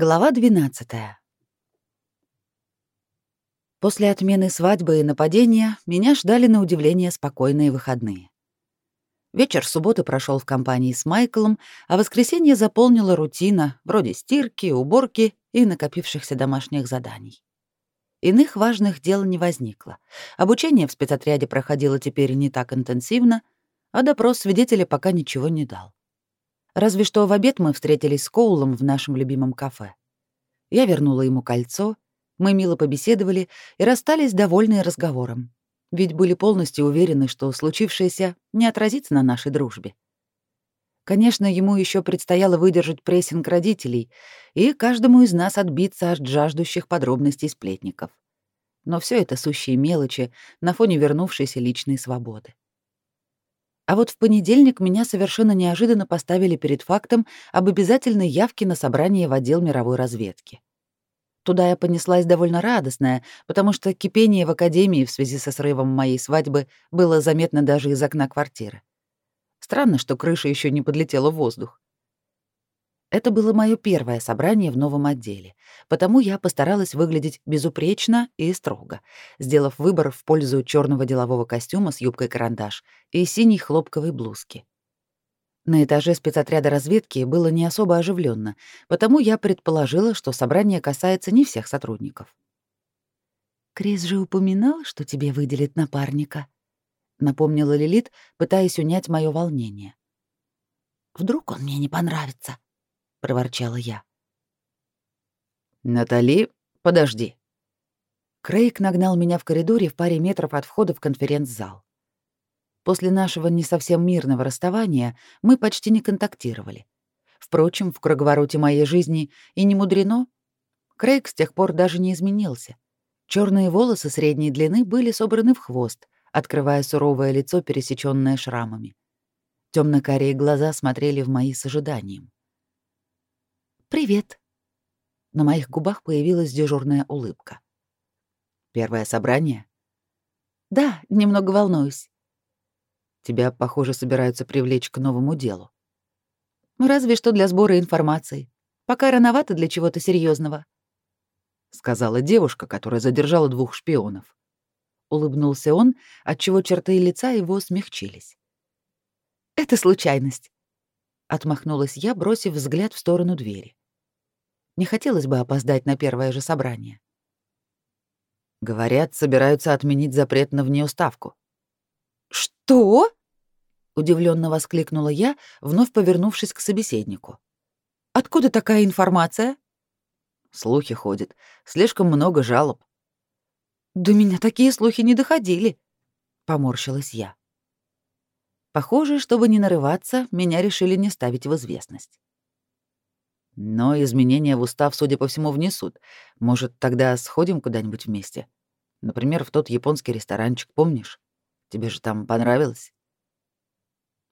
Глава 12. После отмены свадьбы и нападения меня ждали на удивление спокойные выходные. Вечер субботы прошел в компании с Майклом, а воскресенье заполнила рутина, вроде стирки, уборки и накопившихся домашних заданий. Иных важных дел не возникло. Обучение в спецотряде проходило теперь не так интенсивно, а допрос свидетеля пока ничего не дал. Разве что в обед мы встретились с Коулом в нашем любимом кафе. Я вернула ему кольцо, мы мило побеседовали и расстались довольные разговором, ведь были полностью уверены, что случившееся не отразится на нашей дружбе. Конечно, ему еще предстояло выдержать прессинг родителей и каждому из нас отбиться от жаждущих подробностей сплетников. Но все это сущие мелочи на фоне вернувшейся личной свободы. А вот в понедельник меня совершенно неожиданно поставили перед фактом об обязательной явке на собрание в отдел мировой разведки. Туда я понеслась довольно радостная, потому что кипение в академии в связи со срывом моей свадьбы было заметно даже из окна квартиры. Странно, что крыша еще не подлетела в воздух. Это было мое первое собрание в новом отделе, потому я постаралась выглядеть безупречно и строго, сделав выбор в пользу черного делового костюма с юбкой-карандаш и синей хлопковой блузки. На этаже спецотряда разведки было не особо оживленно, потому я предположила, что собрание касается не всех сотрудников. «Крис же упоминал, что тебе выделит напарника», — напомнила Лилит, пытаясь унять мое волнение. «Вдруг он мне не понравится?» — проворчала я. «Натали, подожди». Крейг нагнал меня в коридоре в паре метров от входа в конференц-зал. После нашего не совсем мирного расставания мы почти не контактировали. Впрочем, в круговороте моей жизни и не мудрено. Крейг с тех пор даже не изменился. Черные волосы средней длины были собраны в хвост, открывая суровое лицо, пересечённое шрамами. Темно-карие глаза смотрели в мои с ожиданием. «Привет». На моих губах появилась дежурная улыбка. «Первое собрание?» «Да, немного волнуюсь». «Тебя, похоже, собираются привлечь к новому делу». «Разве что для сбора информации. Пока рановато для чего-то серьезного. сказала девушка, которая задержала двух шпионов. Улыбнулся он, отчего черты лица его смягчились. «Это случайность», — отмахнулась я, бросив взгляд в сторону двери. Не хотелось бы опоздать на первое же собрание. Говорят, собираются отменить запрет на внеуставку. Что? удивленно воскликнула я, вновь повернувшись к собеседнику. Откуда такая информация? Слухи ходят. Слишком много жалоб. До меня такие слухи не доходили, поморщилась я. Похоже, чтобы не нарываться, меня решили не ставить в известность. Но изменения в устав, судя по всему, внесут. Может, тогда сходим куда-нибудь вместе? Например, в тот японский ресторанчик, помнишь? Тебе же там понравилось?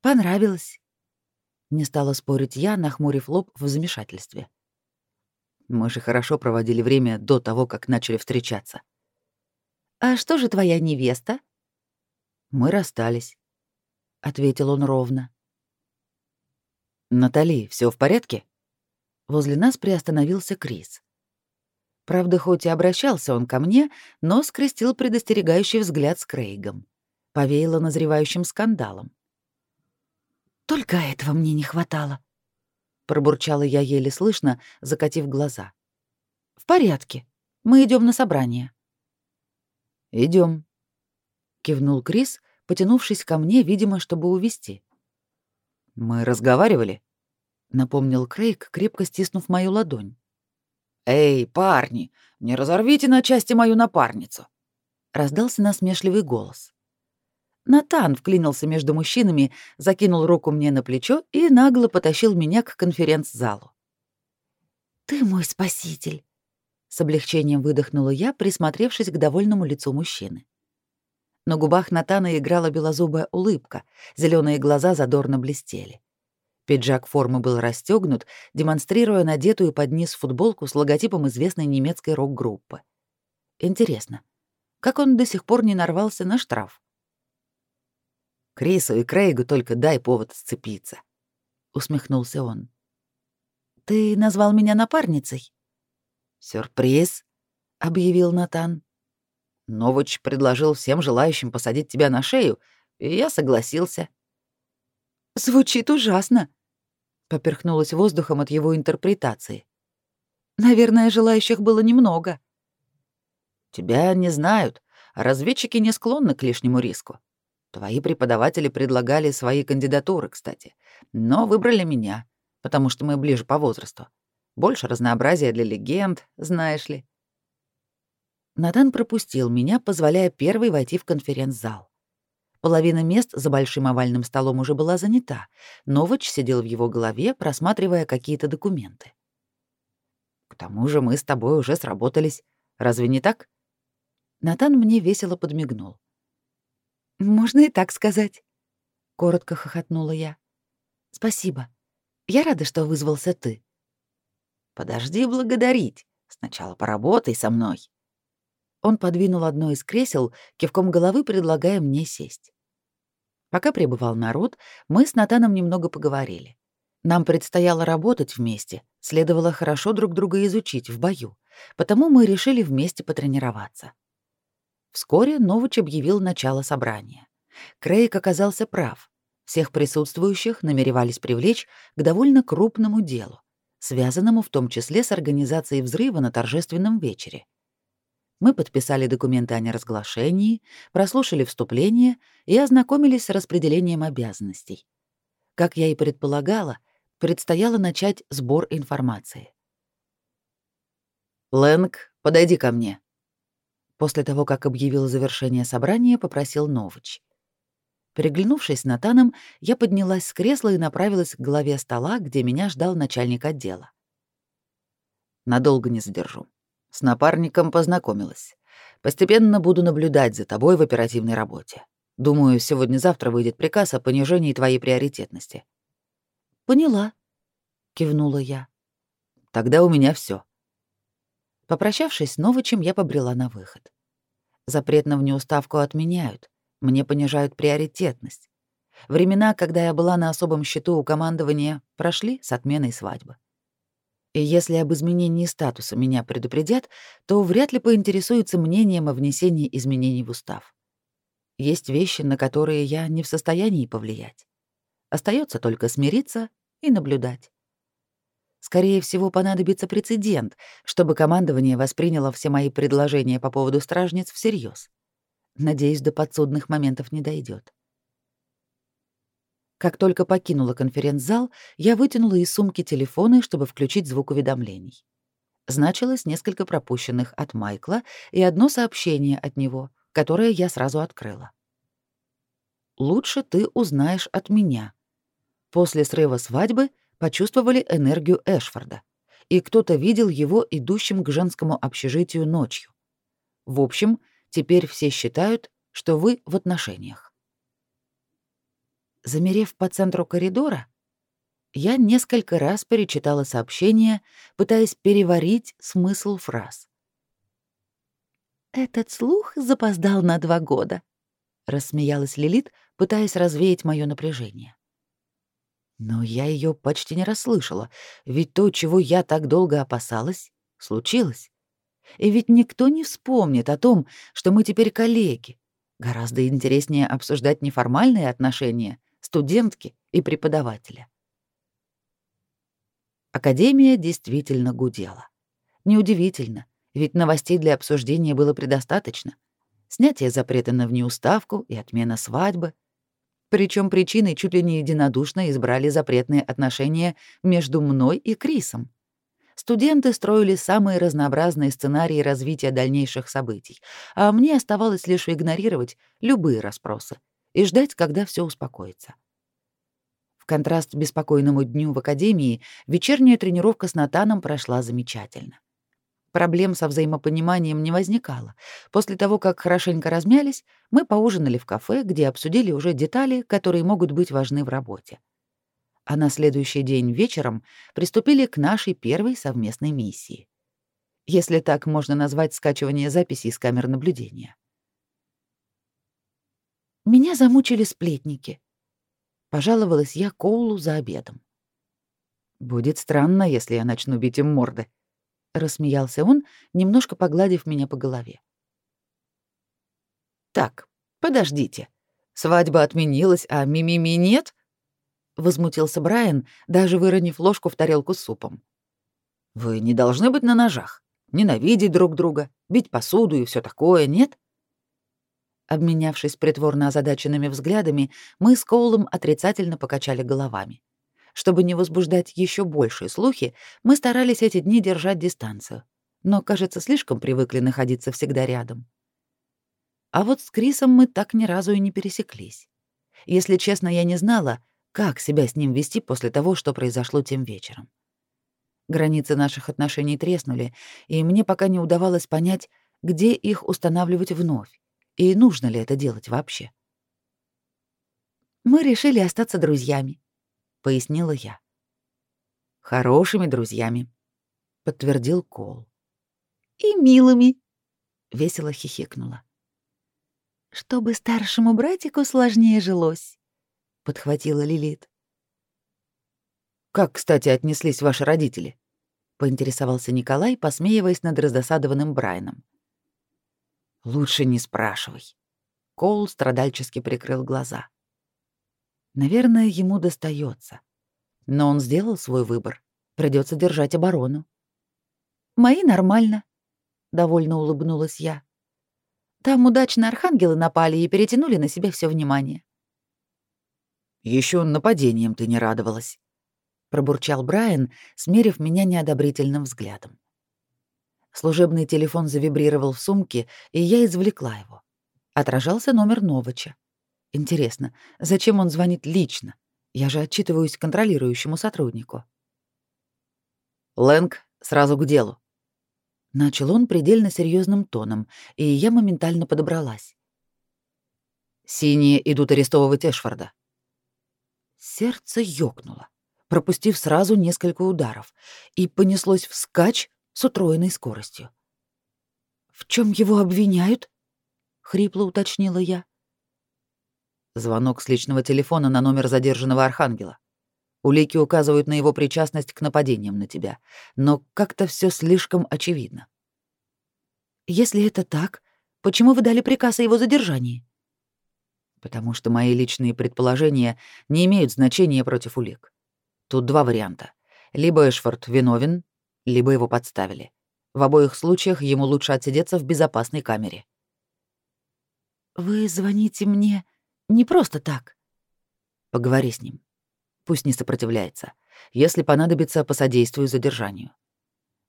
Понравилось. Не стала спорить я, нахмурив лоб в замешательстве. Мы же хорошо проводили время до того, как начали встречаться. А что же твоя невеста? Мы расстались, ответил он ровно. Натали, все в порядке? Возле нас приостановился Крис. Правда, хоть и обращался он ко мне, но скрестил предостерегающий взгляд с Крейгом. Повеяло назревающим скандалом. «Только этого мне не хватало», — пробурчала я еле слышно, закатив глаза. «В порядке. Мы идем на собрание». Идем, кивнул Крис, потянувшись ко мне, видимо, чтобы увести. «Мы разговаривали?» напомнил Крейг, крепко стиснув мою ладонь. Эй, парни, не разорвите на части мою напарницу, раздался насмешливый голос. Натан вклинился между мужчинами, закинул руку мне на плечо и нагло потащил меня к конференц-залу. «Ты мой спаситель!» — с облегчением выдохнула я, присмотревшись к довольному лицу мужчины. На губах Натана играла белозубая улыбка, зеленые глаза задорно блестели. Пиджак формы был расстегнут, демонстрируя надетую под низ футболку с логотипом известной немецкой рок-группы. Интересно, как он до сих пор не нарвался на штраф? Крису и Крейгу только дай повод сцепиться, усмехнулся он. Ты назвал меня напарницей? Сюрприз, объявил Натан. Новоч предложил всем желающим посадить тебя на шею, и я согласился. Звучит ужасно, поперхнулась воздухом от его интерпретации. Наверное, желающих было немного. Тебя не знают, а разведчики не склонны к лишнему риску. Твои преподаватели предлагали свои кандидатуры, кстати, но выбрали меня, потому что мы ближе по возрасту. Больше разнообразия для легенд, знаешь ли. Натан пропустил меня, позволяя первой войти в конференц-зал. Половина мест за большим овальным столом уже была занята. Новоч сидел в его голове, просматривая какие-то документы. «К тому же мы с тобой уже сработались. Разве не так?» Натан мне весело подмигнул. «Можно и так сказать», — коротко хохотнула я. «Спасибо. Я рада, что вызвался ты». «Подожди благодарить. Сначала поработай со мной». Он подвинул одно из кресел, кивком головы предлагая мне сесть. Пока пребывал народ, мы с Натаном немного поговорили. Нам предстояло работать вместе, следовало хорошо друг друга изучить в бою, потому мы решили вместе потренироваться. Вскоре Новыч объявил начало собрания. Крейг оказался прав. Всех присутствующих намеревались привлечь к довольно крупному делу, связанному в том числе с организацией взрыва на торжественном вечере. Мы подписали документы о неразглашении, прослушали вступление и ознакомились с распределением обязанностей. Как я и предполагала, предстояло начать сбор информации. «Лэнг, подойди ко мне», После того, как объявил завершение собрания, попросил Новыч. Переглянувшись с Натаном, я поднялась с кресла и направилась к главе стола, где меня ждал начальник отдела. Надолго не задержу. С напарником познакомилась. Постепенно буду наблюдать за тобой в оперативной работе. Думаю, сегодня-завтра выйдет приказ о понижении твоей приоритетности. Поняла, кивнула я. Тогда у меня все. Попрощавшись с Новичем, я побрела на выход. Запрет на внеуставку отменяют, мне понижают приоритетность. Времена, когда я была на особом счету у командования, прошли с отменой свадьбы. И если об изменении статуса меня предупредят, то вряд ли поинтересуются мнением о внесении изменений в устав. Есть вещи, на которые я не в состоянии повлиять. Остается только смириться и наблюдать. Скорее всего, понадобится прецедент, чтобы командование восприняло все мои предложения по поводу стражниц всерьез. Надеюсь, до подсудных моментов не дойдет. Как только покинула конференц-зал, я вытянула из сумки телефоны, чтобы включить звук уведомлений. Значилось несколько пропущенных от Майкла и одно сообщение от него, которое я сразу открыла. «Лучше ты узнаешь от меня. После срыва свадьбы почувствовали энергию Эшфорда, и кто-то видел его идущим к женскому общежитию ночью. В общем, теперь все считают, что вы в отношениях. Замерев по центру коридора, я несколько раз перечитала сообщение, пытаясь переварить смысл фраз. «Этот слух запоздал на два года», — рассмеялась Лилит, пытаясь развеять мое напряжение. Но я ее почти не расслышала, ведь то, чего я так долго опасалась, случилось. И ведь никто не вспомнит о том, что мы теперь коллеги. Гораздо интереснее обсуждать неформальные отношения, студентки и преподавателя. Академия действительно гудела. Неудивительно, ведь новостей для обсуждения было предостаточно. Снятие запрета на внеуставку и отмена свадьбы. Причем причиной чуть ли не единодушно избрали запретные отношения между мной и Крисом. Студенты строили самые разнообразные сценарии развития дальнейших событий, а мне оставалось лишь игнорировать любые расспросы и ждать, когда все успокоится. В контраст беспокойному дню в академии, вечерняя тренировка с Натаном прошла замечательно. Проблем со взаимопониманием не возникало. После того, как хорошенько размялись, мы поужинали в кафе, где обсудили уже детали, которые могут быть важны в работе. А на следующий день вечером приступили к нашей первой совместной миссии. Если так можно назвать скачивание записей с камер наблюдения. Меня замучили сплетники. Пожаловалась я Коулу за обедом. Будет странно, если я начну бить им морды, рассмеялся он, немножко погладив меня по голове. Так, подождите. Свадьба отменилась, а мимими нет? возмутился Брайан, даже выронив ложку в тарелку с супом. Вы не должны быть на ножах, ненавидеть друг друга, бить посуду и все такое, нет? Обменявшись притворно озадаченными взглядами, мы с Коулом отрицательно покачали головами. Чтобы не возбуждать еще большие слухи, мы старались эти дни держать дистанцию, но, кажется, слишком привыкли находиться всегда рядом. А вот с Крисом мы так ни разу и не пересеклись. Если честно, я не знала, как себя с ним вести после того, что произошло тем вечером. Границы наших отношений треснули, и мне пока не удавалось понять, где их устанавливать вновь, и нужно ли это делать вообще. «Мы решили остаться друзьями», — пояснила я. «Хорошими друзьями», — подтвердил Кол. «И милыми», — весело хихикнула. «Чтобы старшему братику сложнее жилось», — подхватила Лилит. «Как, кстати, отнеслись ваши родители?» — поинтересовался Николай, посмеиваясь над раздосадованным Брайаном. «Лучше не спрашивай». Коул страдальчески прикрыл глаза. Наверное, ему достается. Но он сделал свой выбор. Придется держать оборону. «Мои нормально», — довольно улыбнулась я. «Там удачно архангелы напали и перетянули на себя все внимание». Еще нападением ты не радовалась», — пробурчал Брайан, смерив меня неодобрительным взглядом. Служебный телефон завибрировал в сумке, и я извлекла его. Отражался номер Новача. Интересно, зачем он звонит лично? Я же отчитываюсь контролирующему сотруднику. Лэнг, сразу к делу. Начал он предельно серьезным тоном, и я моментально подобралась. Синие идут арестовывать Эшфорда. Сердце ёкнуло, пропустив сразу несколько ударов, и понеслось вскачь с утроенной скоростью. «В чем его обвиняют?» — хрипло уточнила я. Звонок с личного телефона на номер задержанного Архангела. Улики указывают на его причастность к нападениям на тебя, но как-то все слишком очевидно. Если это так, почему вы дали приказ о его задержании? Потому что мои личные предположения не имеют значения против улик. Тут два варианта. Либо Эшфорд виновен, либо его подставили. В обоих случаях ему лучше отсидеться в безопасной камере. «Вы звоните мне не просто так. Поговори с ним. Пусть не сопротивляется. Если понадобится, посодействую задержанию.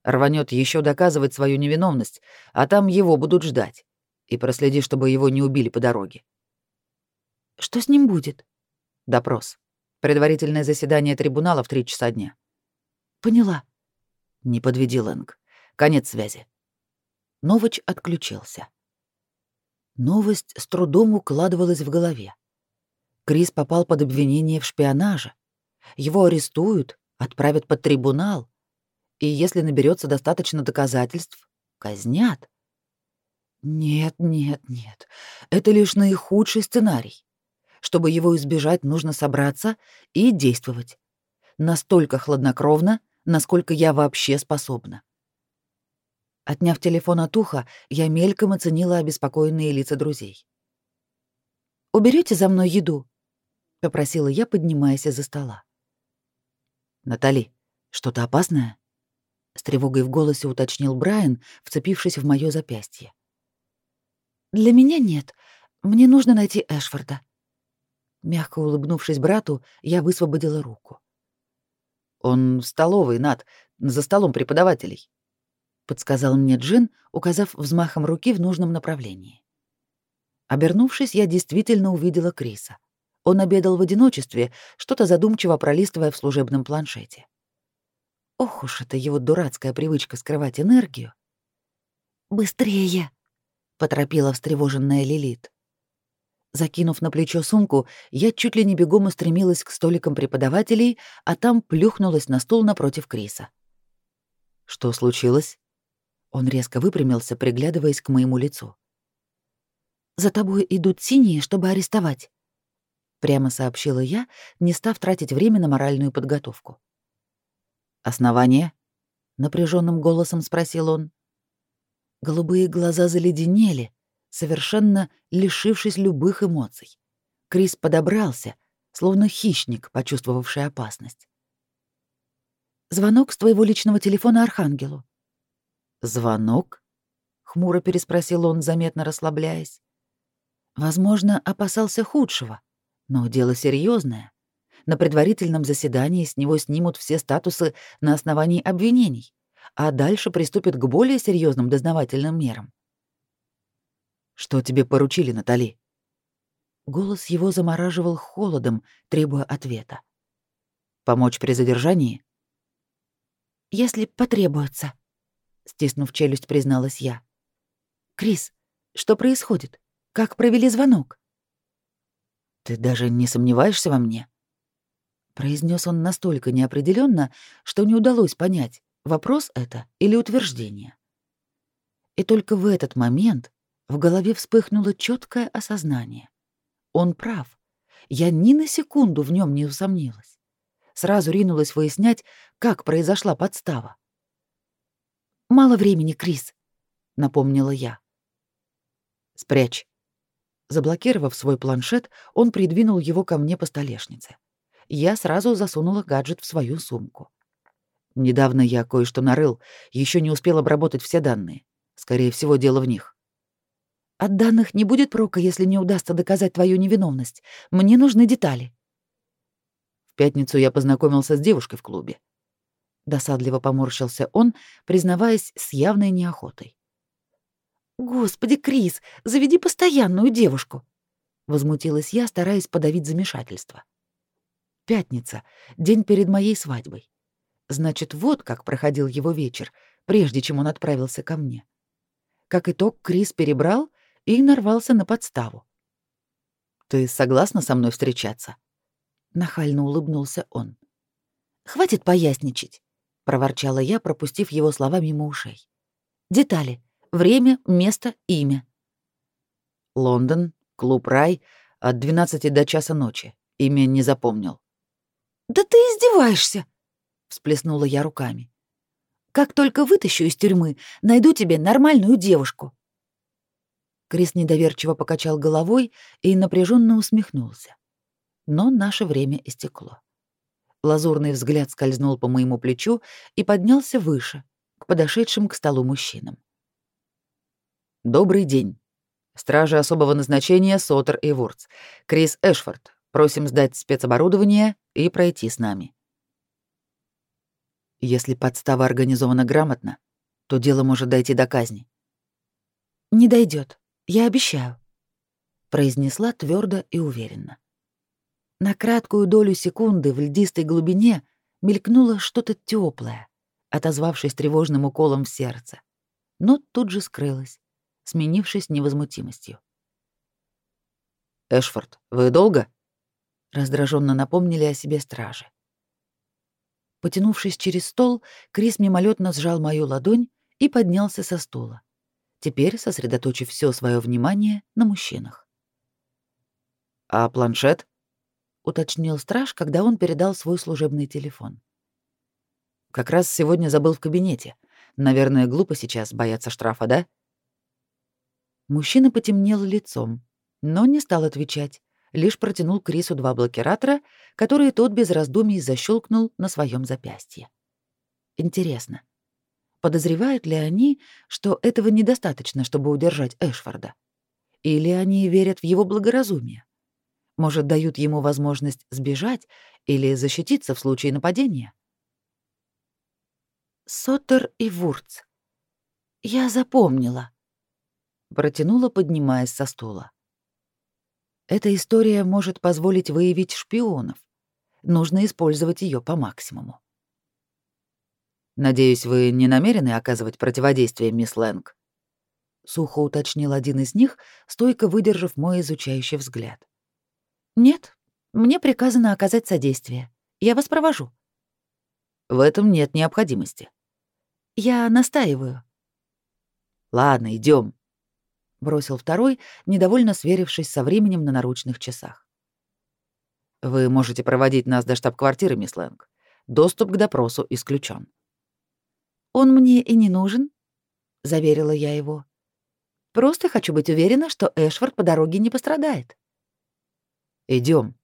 Рванет еще доказывать свою невиновность, а там его будут ждать. И проследи, чтобы его не убили по дороге. Что с ним будет? Допрос. Предварительное заседание трибунала в три часа дня. Поняла. Не подведи, Лэнг. Конец связи. Новоч отключился. Новость с трудом укладывалась в голове. Крис попал под обвинение в шпионаже. Его арестуют, отправят под трибунал. И если наберется достаточно доказательств, казнят. Нет, нет, нет. Это лишь наихудший сценарий. Чтобы его избежать, нужно собраться и действовать. Настолько хладнокровно, насколько я вообще способна. Отняв телефон от уха, я мельком оценила обеспокоенные лица друзей. «Уберете за мной еду?» — попросила я, поднимаясь из-за стола. «Натали, что-то опасное?» — с тревогой в голосе уточнил Брайан, вцепившись в моё запястье. «Для меня нет. Мне нужно найти Эшфорда». Мягко улыбнувшись брату, я высвободила руку. «Он в столовой, Над, за столом преподавателей», — подсказал мне Джин, указав взмахом руки в нужном направлении. Обернувшись, я действительно увидела Криса. Он обедал в одиночестве, что-то задумчиво пролистывая в служебном планшете. Ох уж это его дурацкая привычка скрывать энергию. «Быстрее!» — поторопила встревоженная Лилит. Закинув на плечо сумку, я чуть ли не бегом устремилась к столикам преподавателей, а там плюхнулась на стул напротив Криса. «Что случилось?» Он резко выпрямился, приглядываясь к моему лицу. «За тобой идут синие, чтобы арестовать», — прямо сообщила я, не став тратить время на моральную подготовку. Основание? напряженным голосом спросил он. Голубые глаза заледенели, совершенно лишившись любых эмоций. Крис подобрался, словно хищник, почувствовавший опасность. «Звонок с твоего личного телефона Архангелу». «Звонок?» — хмуро переспросил он, заметно расслабляясь. Возможно, опасался худшего, но дело серьезное. На предварительном заседании с него снимут все статусы на основании обвинений, а дальше приступят к более серьезным дознавательным мерам. «Что тебе поручили, Натали?» Голос его замораживал холодом, требуя ответа. «Помочь при задержании?» «Если потребуется», — стиснув челюсть, призналась я. «Крис, что происходит? Как провели звонок?» «Ты даже не сомневаешься во мне?» произнес он настолько неопределенно, что не удалось понять, вопрос это или утверждение. И только в этот момент в голове вспыхнуло четкое осознание. Он прав. Я ни на секунду в нем не усомнилась. Сразу ринулась выяснять, как произошла подстава. «Мало времени, Крис», — напомнила я. «Спрячь». Заблокировав свой планшет, он придвинул его ко мне по столешнице я сразу засунула гаджет в свою сумку. Недавно я кое-что нарыл, еще не успел обработать все данные. Скорее всего, дело в них. От данных не будет прока, если не удастся доказать твою невиновность. Мне нужны детали. В пятницу я познакомился с девушкой в клубе. Досадливо поморщился он, признаваясь с явной неохотой. Господи, Крис, заведи постоянную девушку, возмутилась я, стараясь подавить замешательство. Пятница, день перед моей свадьбой. Значит, вот как проходил его вечер, прежде чем он отправился ко мне. Как итог, Крис перебрал и нарвался на подставу. «Ты согласна со мной встречаться?» Нахально улыбнулся он. «Хватит поясничать», — проворчала я, пропустив его слова мимо ушей. «Детали. Время, место, имя». «Лондон, клуб «Рай», от 12 до часа ночи. Имя не запомнил. «Да ты издеваешься!» — всплеснула я руками. «Как только вытащу из тюрьмы, найду тебе нормальную девушку». Крис недоверчиво покачал головой и напряженно усмехнулся. Но наше время истекло. Лазурный взгляд скользнул по моему плечу и поднялся выше, к подошедшим к столу мужчинам. «Добрый день. Стражи особого назначения Сотер и Вурц. Крис Эшфорд, Просим сдать спецоборудование и пройти с нами. Если подстава организована грамотно, то дело может дойти до казни. Не дойдет, я обещаю, произнесла твердо и уверенно. На краткую долю секунды в льдистой глубине мелькнуло что-то теплое, отозвавшись тревожным уколом в сердце, но тут же скрылось, сменившись невозмутимостью. Эшфорд, вы долго? раздраженно напомнили о себе стражи. Потянувшись через стол, Крис мимолетно сжал мою ладонь и поднялся со стула, теперь сосредоточив все свое внимание на мужчинах. «А планшет?» — уточнил страж, когда он передал свой служебный телефон. «Как раз сегодня забыл в кабинете. Наверное, глупо сейчас бояться штрафа, да?» Мужчина потемнел лицом, но не стал отвечать, лишь протянул Крису два блокиратора, которые тот без раздумий защелкнул на своем запястье. Интересно, подозревают ли они, что этого недостаточно, чтобы удержать Эшфорда? Или они верят в его благоразумие? Может, дают ему возможность сбежать или защититься в случае нападения? Соттер и Вурц. Я запомнила. Протянула, поднимаясь со стула. Эта история может позволить выявить шпионов. Нужно использовать ее по максимуму. «Надеюсь, вы не намерены оказывать противодействие, мисс Лэнг?» Сухо уточнил один из них, стойко выдержав мой изучающий взгляд. «Нет, мне приказано оказать содействие. Я вас провожу». «В этом нет необходимости». «Я настаиваю». «Ладно, идем бросил второй, недовольно сверившись со временем на наручных часах. Вы можете проводить нас до штаб-квартиры, мисс Лэнг. Доступ к допросу исключен. «Он мне и не нужен», — заверила я его. «Просто хочу быть уверена, что Эшвард по дороге не пострадает». Идем,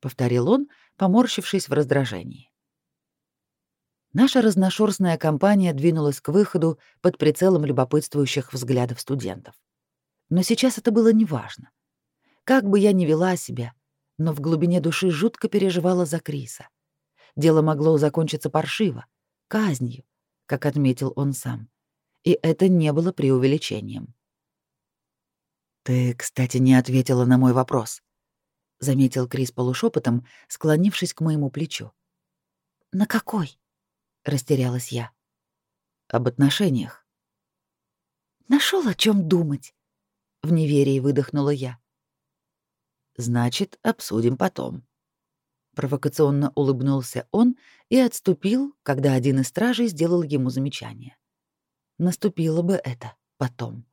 повторил он, поморщившись в раздражении. Наша разношерстная компания двинулась к выходу под прицелом любопытствующих взглядов студентов. Но сейчас это было неважно. Как бы я ни вела себя, но в глубине души жутко переживала за Криса. Дело могло закончиться паршиво, казнью, как отметил он сам. И это не было преувеличением. «Ты, кстати, не ответила на мой вопрос», — заметил Крис полушепотом, склонившись к моему плечу. «На какой?» — растерялась я. «Об отношениях». Нашел о чем думать», — в неверии выдохнула я. «Значит, обсудим потом», Провокационно улыбнулся он и отступил, когда один из стражей сделал ему замечание. Наступило бы это потом.